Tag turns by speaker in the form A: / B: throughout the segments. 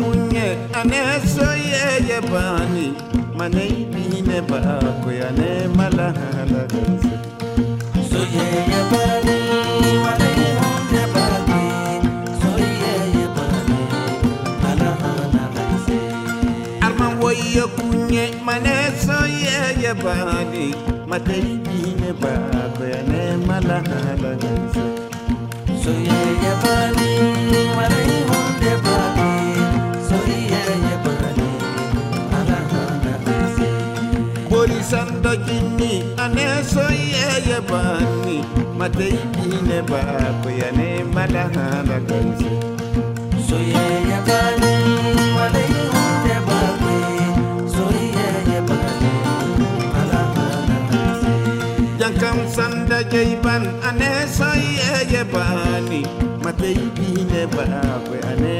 A: ane soyeye bani manei bine ba ko ane malahala ganse
B: Soyeye bani, walay hunde bani. Soyeye bani, malahana kaise.
A: arman woyyo kunye mane bori sando jinni ane soyeye bani matei bine ba ko ane malahala ganse
B: Soyeye bani, walay hunde bani. Soyeye bani, malahana kaise.
A: Jankam sanda jaiban ane soyeye bani matei bine ba ko ane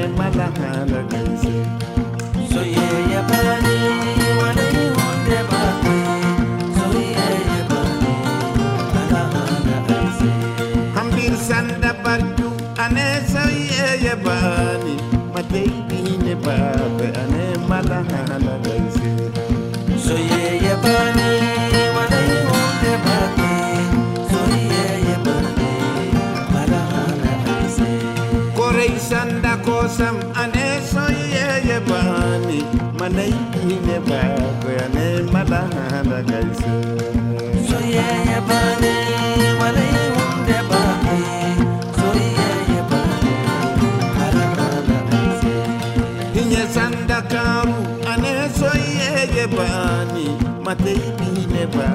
A: sanda barju ane soyeye bani matei bine ba ko ane malahala ganse
B: Soyeye bani, walay hunde bani. Soyeye bani, malahana kaise.
A: Korei sanda kosam ane soyeye bani manei bine ko ane malahala ganse Hinye sanda karu ane soyeye bani. Matei bine ba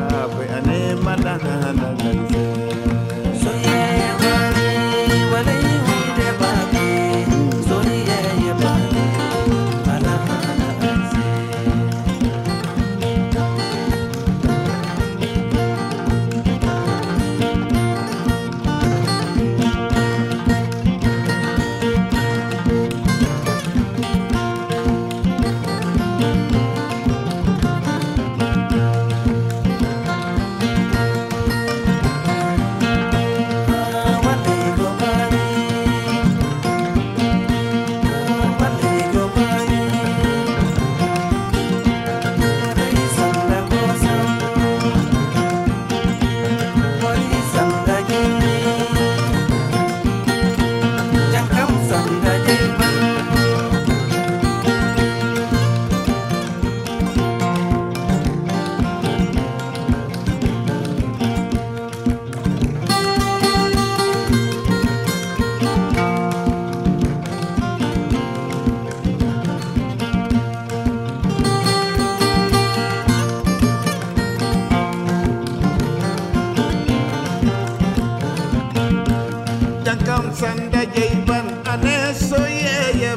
A: sanda jaiban ane soye ye